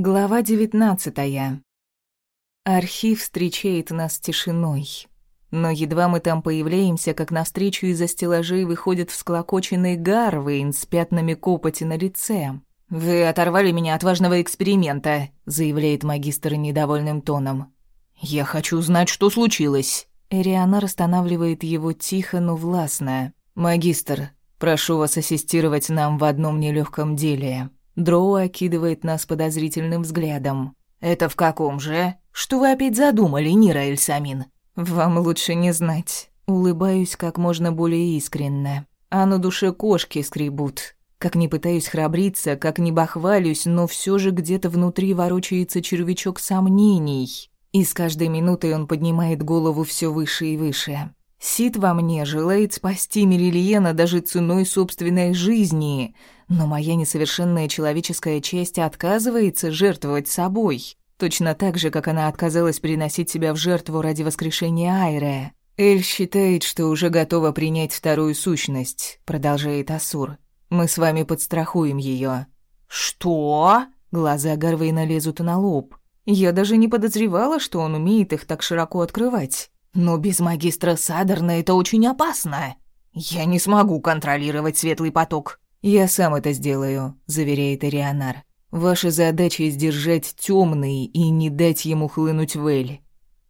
Глава девятнадцатая. Архив встречает нас тишиной. Но едва мы там появляемся, как навстречу из-за стеллажей выходит всклокоченный Гарвейн с пятнами копоти на лице. «Вы оторвали меня от важного эксперимента», — заявляет магистр недовольным тоном. «Я хочу знать, что случилось». Эриана останавливает его тихо, но властно. «Магистр, прошу вас ассистировать нам в одном нелегком деле». Дроу окидывает нас подозрительным взглядом. «Это в каком же? Что вы опять задумали, Нира Эльсамин?» «Вам лучше не знать». Улыбаюсь как можно более искренне. А на душе кошки скребут. Как не пытаюсь храбриться, как не бахвалюсь, но все же где-то внутри ворочается червячок сомнений. И с каждой минутой он поднимает голову все выше и выше. Сид во мне желает спасти Мерильена даже ценой собственной жизни, но моя несовершенная человеческая часть отказывается жертвовать собой, точно так же, как она отказалась приносить себя в жертву ради воскрешения Айре. «Эль считает, что уже готова принять вторую сущность», — продолжает Асур. «Мы с вами подстрахуем ее. «Что?» — глаза Гарвейна лезут на лоб. Я даже не подозревала, что он умеет их так широко открывать. Но без магистра Садерна это очень опасно. Я не смогу контролировать светлый поток. Я сам это сделаю, заверяет Арианар. Ваша задача сдержать темный и не дать ему хлынуть в Эль.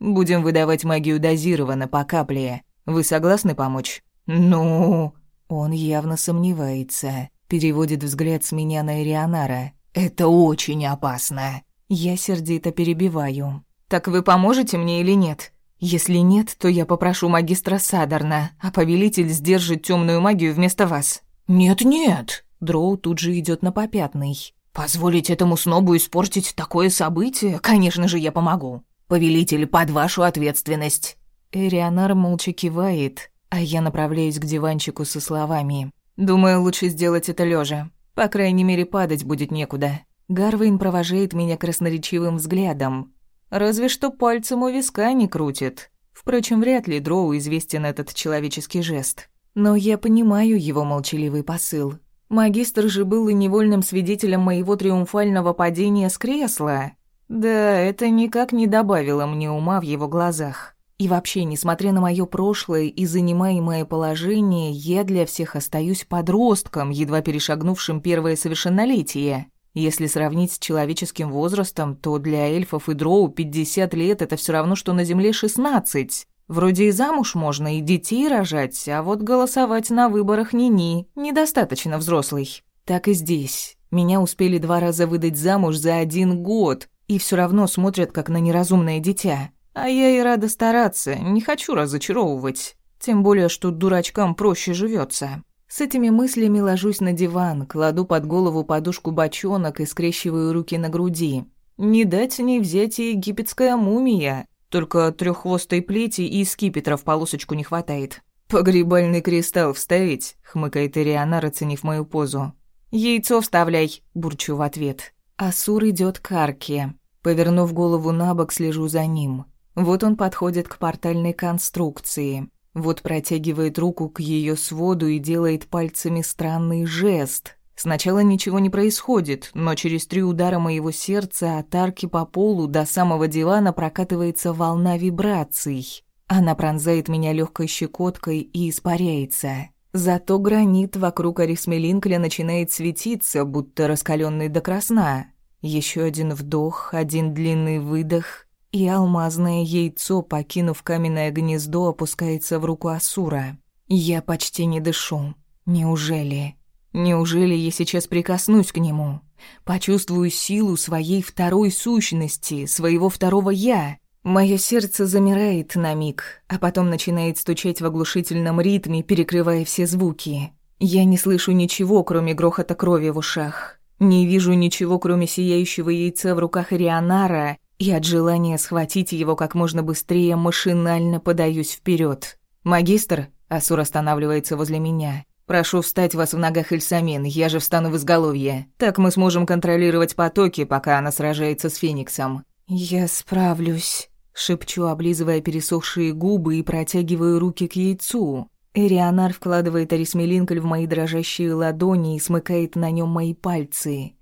Будем выдавать магию дозированно по капле. Вы согласны помочь? Ну, он явно сомневается. Переводит взгляд с меня на Ирианара. Это очень опасно. Я сердито перебиваю. Так вы поможете мне или нет? Если нет, то я попрошу магистра Садарна, а повелитель сдержит темную магию вместо вас. Нет-нет, Дроу тут же идет на попятный. Позволить этому снобу испортить такое событие, конечно же, я помогу. Повелитель, под вашу ответственность. Эрианар молча кивает, а я направляюсь к диванчику со словами. Думаю, лучше сделать это лежа. По крайней мере, падать будет некуда. Гарвейн провожает меня красноречивым взглядом, Разве что пальцем у виска не крутит. Впрочем, вряд ли Дроу известен этот человеческий жест. Но я понимаю его молчаливый посыл. Магистр же был и невольным свидетелем моего триумфального падения с кресла. Да, это никак не добавило мне ума в его глазах. И вообще, несмотря на мое прошлое и занимаемое положение, я для всех остаюсь подростком, едва перешагнувшим первое совершеннолетие. Если сравнить с человеческим возрастом, то для эльфов и дроу 50 лет это все равно, что на Земле 16. Вроде и замуж можно, и детей рожать, а вот голосовать на выборах ни-ни, недостаточно взрослый. Так и здесь. Меня успели два раза выдать замуж за один год, и все равно смотрят как на неразумное дитя. А я и рада стараться, не хочу разочаровывать. Тем более, что дурачкам проще живется. С этими мыслями ложусь на диван, кладу под голову подушку бочонок и скрещиваю руки на груди. Не дать не взять и египетская мумия. Только треххвостой плети и скипетра в полосочку не хватает. «Погребальный кристалл вставить?» — хмыкает Ирианар, оценив мою позу. «Яйцо вставляй!» — бурчу в ответ. Асур идет к арке. Повернув голову на бок, слежу за ним. Вот он подходит к портальной конструкции. Вот протягивает руку к ее своду и делает пальцами странный жест. Сначала ничего не происходит, но через три удара моего сердца от арки по полу до самого дивана прокатывается волна вибраций. Она пронзает меня легкой щекоткой и испаряется. Зато гранит вокруг Арисмелинкля начинает светиться, будто раскаленный до красна. Еще один вдох, один длинный выдох, и алмазное яйцо, покинув каменное гнездо, опускается в руку Асура. Я почти не дышу. Неужели? Неужели я сейчас прикоснусь к нему? Почувствую силу своей второй сущности, своего второго «я». Мое сердце замирает на миг, а потом начинает стучать в оглушительном ритме, перекрывая все звуки. Я не слышу ничего, кроме грохота крови в ушах. Не вижу ничего, кроме сияющего яйца в руках Рионара и от желания схватить его как можно быстрее машинально подаюсь вперед. «Магистр?» — Асур останавливается возле меня. «Прошу встать вас в ногах Эльсамин, я же встану в изголовье. Так мы сможем контролировать потоки, пока она сражается с Фениксом». «Я справлюсь», — шепчу, облизывая пересохшие губы и протягиваю руки к яйцу. Эрианар вкладывает Арисмелинколь в мои дрожащие ладони и смыкает на нем мои пальцы.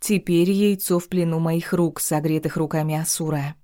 Теперь яйцо в плену моих рук, согретых руками Асура.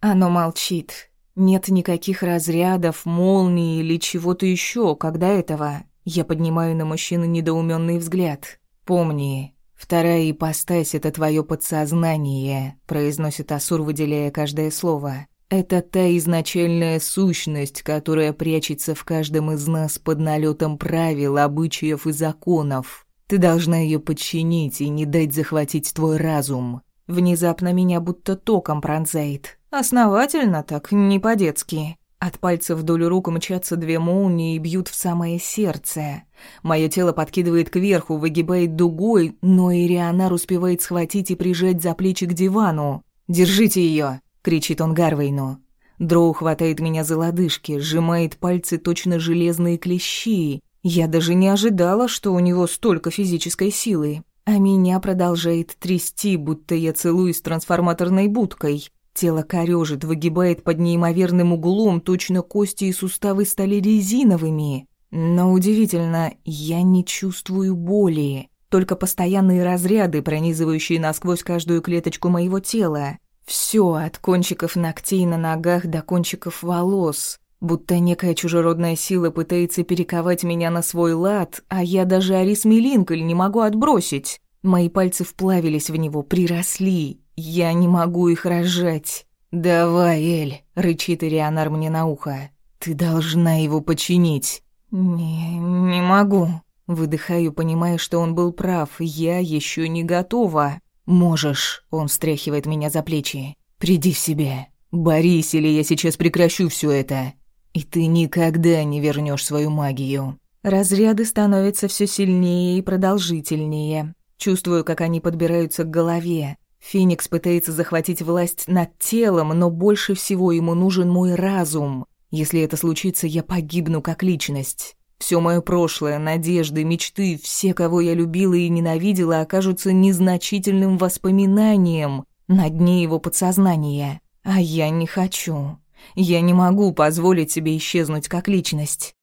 Оно молчит. Нет никаких разрядов, молний или чего-то еще, когда этого. Я поднимаю на мужчину недоуменный взгляд. «Помни, вторая ипостась — это твое подсознание», — произносит Асур, выделяя каждое слово. «Это та изначальная сущность, которая прячется в каждом из нас под налетом правил, обычаев и законов. Ты должна ее подчинить и не дать захватить твой разум». Внезапно меня будто током пронзает. Основательно так, не по-детски. От пальцев вдоль рук мчатся две молнии и бьют в самое сердце. Мое тело подкидывает кверху, выгибает дугой, но Ирианар успевает схватить и прижать за плечи к дивану. «Держите ее! кричит он Гарвейну. Дроу хватает меня за лодыжки, сжимает пальцы точно железные клещи. Я даже не ожидала, что у него столько физической силы. А меня продолжает трясти, будто я целуюсь с трансформаторной будкой. Тело корёжит, выгибает под неимоверным углом, точно кости и суставы стали резиновыми. Но удивительно, я не чувствую боли. Только постоянные разряды, пронизывающие насквозь каждую клеточку моего тела. Всё, от кончиков ногтей на ногах до кончиков волос. Будто некая чужеродная сила пытается перековать меня на свой лад, а я даже Арис Милинколь не могу отбросить. Мои пальцы вплавились в него, приросли, я не могу их рожать. Давай, Эль, рычит Ирианар мне на ухо. Ты должна его починить. Не, не могу. Выдыхаю, понимая, что он был прав. Я еще не готова. Можешь, он встряхивает меня за плечи. Приди в себя. Борись, или я сейчас прекращу все это. И ты никогда не вернешь свою магию. Разряды становятся все сильнее и продолжительнее. Чувствую, как они подбираются к голове. Феникс пытается захватить власть над телом, но больше всего ему нужен мой разум. Если это случится, я погибну как личность. Все мое прошлое, надежды, мечты, все, кого я любила и ненавидела, окажутся незначительным воспоминанием на дне его подсознания. А я не хочу. Я не могу позволить себе исчезнуть как личность.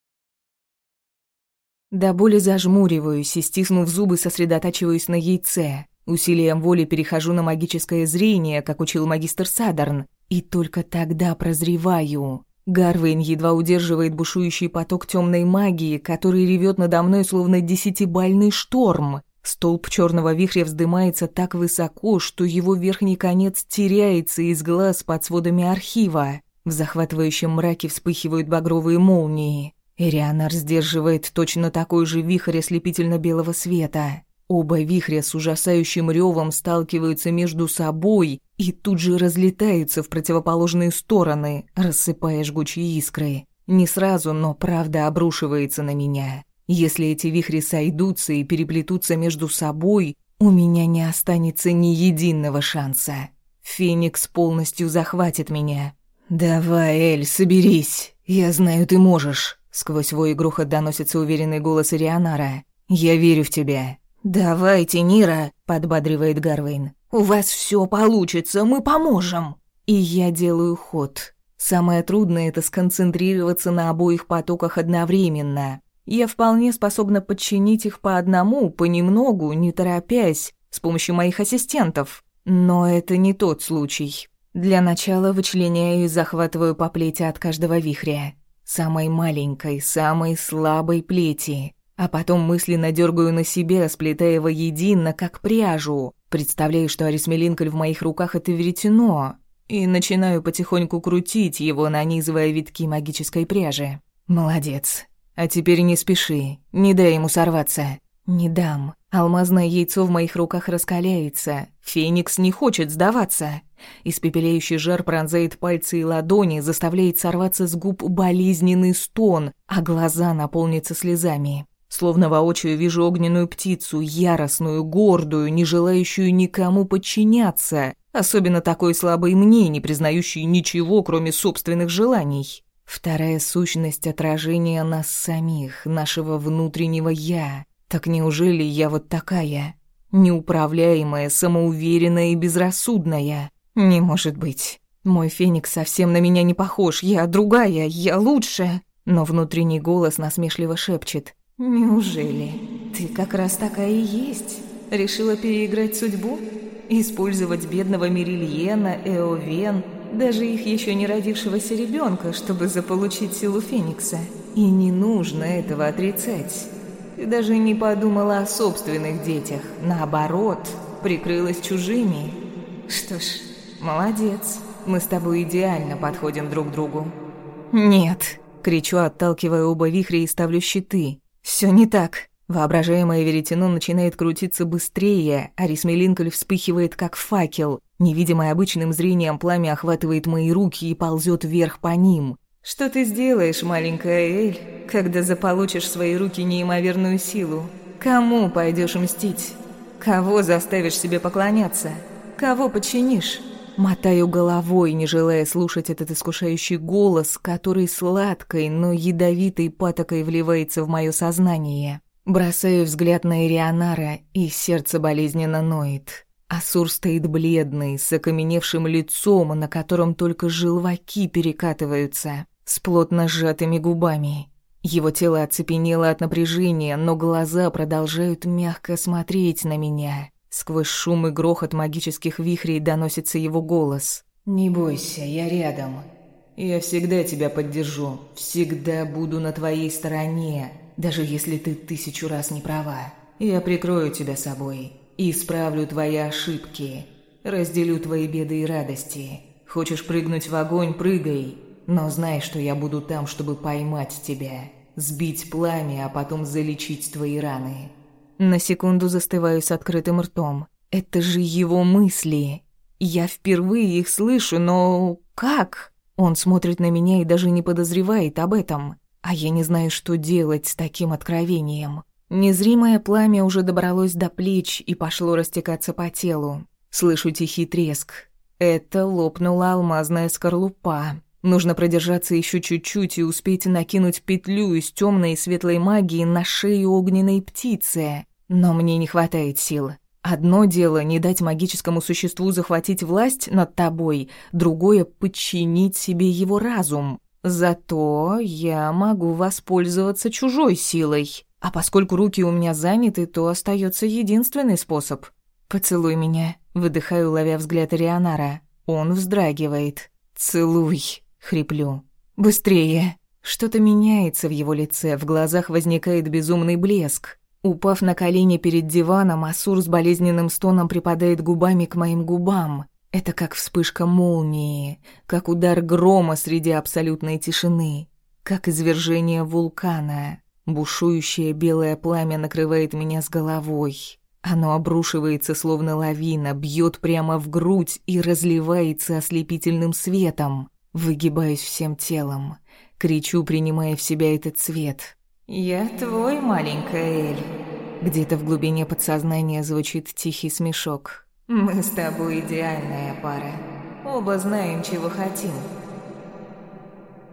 До боли зажмуриваюсь и, стиснув зубы, сосредотачиваюсь на яйце. Усилием воли перехожу на магическое зрение, как учил магистр Садарн, и только тогда прозреваю. Гарвейн едва удерживает бушующий поток темной магии, который ревет надо мной словно десятибальный шторм. Столб черного вихря вздымается так высоко, что его верхний конец теряется из глаз под сводами архива. В захватывающем мраке вспыхивают багровые молнии. Эрианар сдерживает точно такой же вихрь ослепительно-белого света. Оба вихря с ужасающим ревом сталкиваются между собой и тут же разлетаются в противоположные стороны, рассыпая жгучие искры. Не сразу, но правда обрушивается на меня. Если эти вихри сойдутся и переплетутся между собой, у меня не останется ни единого шанса. Феникс полностью захватит меня. «Давай, Эль, соберись. Я знаю, ты можешь». Сквозь вой и грохот доносится уверенный голос Ирианара. «Я верю в тебя. «Давайте, Нира», — подбадривает Гарвейн. «У вас все получится, мы поможем». И я делаю ход. Самое трудное — это сконцентрироваться на обоих потоках одновременно. Я вполне способна подчинить их по одному, понемногу, не торопясь, с помощью моих ассистентов. Но это не тот случай. Для начала вычленяю и захватываю по плети от каждого вихря. Самой маленькой, самой слабой плети а потом мысленно дергаю на себя, сплетая воедино, как пряжу. Представляю, что Арисмелинколь в моих руках — это веретено, и начинаю потихоньку крутить его, нанизывая витки магической пряжи. Молодец. А теперь не спеши, не дай ему сорваться. Не дам. Алмазное яйцо в моих руках раскаляется. Феникс не хочет сдаваться. Испепеляющий жар пронзает пальцы и ладони, заставляет сорваться с губ болезненный стон, а глаза наполнятся слезами. Словно воочию вижу огненную птицу, яростную, гордую, не желающую никому подчиняться, особенно такой слабой мне, не признающей ничего, кроме собственных желаний. Вторая сущность отражения нас самих, нашего внутреннего «я». Так неужели я вот такая? Неуправляемая, самоуверенная и безрассудная? Не может быть. Мой феникс совсем на меня не похож, я другая, я лучше. Но внутренний голос насмешливо шепчет. «Неужели? Ты как раз такая и есть. Решила переиграть судьбу?» Использовать бедного Мерильена, Эовен, даже их еще не родившегося ребенка, чтобы заполучить силу Феникса. И не нужно этого отрицать. Ты даже не подумала о собственных детях. Наоборот, прикрылась чужими. Что ж, молодец. Мы с тобой идеально подходим друг другу. Нет, кричу, отталкивая оба вихря и ставлю щиты. Все не так. Воображаемое веретено начинает крутиться быстрее, а Рисмелинколь вспыхивает как факел. Невидимое обычным зрением пламя охватывает мои руки и ползет вверх по ним. Что ты сделаешь, маленькая Эль, когда заполучишь в свои руки неимоверную силу? Кому пойдешь мстить? Кого заставишь себе поклоняться? Кого подчинишь? Мотаю головой, не желая слушать этот искушающий голос, который сладкой, но ядовитой патокой вливается в мое сознание. Бросаю взгляд на Ирианара, и сердце болезненно ноет. Асур стоит бледный, с окаменевшим лицом, на котором только желваки перекатываются, с плотно сжатыми губами. Его тело оцепенело от напряжения, но глаза продолжают мягко смотреть на меня. Сквозь шум и грохот магических вихрей доносится его голос. «Не бойся, я рядом. Я всегда тебя поддержу, всегда буду на твоей стороне, даже если ты тысячу раз не права. Я прикрою тебя собой, исправлю твои ошибки, разделю твои беды и радости. Хочешь прыгнуть в огонь – прыгай, но знай, что я буду там, чтобы поймать тебя, сбить пламя, а потом залечить твои раны». На секунду застываю с открытым ртом. Это же его мысли. Я впервые их слышу, но как? Он смотрит на меня и даже не подозревает об этом. А я не знаю, что делать с таким откровением. Незримое пламя уже добралось до плеч и пошло растекаться по телу. Слышу тихий треск. Это лопнула алмазная скорлупа. Нужно продержаться еще чуть-чуть и успеть накинуть петлю из темной и светлой магии на шею огненной птицы. Но мне не хватает сил. Одно дело не дать магическому существу захватить власть над тобой, другое — подчинить себе его разум. Зато я могу воспользоваться чужой силой. А поскольку руки у меня заняты, то остается единственный способ. «Поцелуй меня», — выдыхаю, ловя взгляд Рионара. Он вздрагивает. «Целуй», — хриплю. «Быстрее». Что-то меняется в его лице, в глазах возникает безумный блеск. Упав на колени перед диваном, Асур с болезненным стоном припадает губами к моим губам. Это как вспышка молнии, как удар грома среди абсолютной тишины, как извержение вулкана. Бушующее белое пламя накрывает меня с головой. Оно обрушивается словно лавина, бьет прямо в грудь и разливается ослепительным светом. Выгибаюсь всем телом, кричу, принимая в себя этот цвет. «Я твой, маленькая Эль». Где-то в глубине подсознания звучит тихий смешок. Мы с тобой идеальная пара. Оба знаем, чего хотим.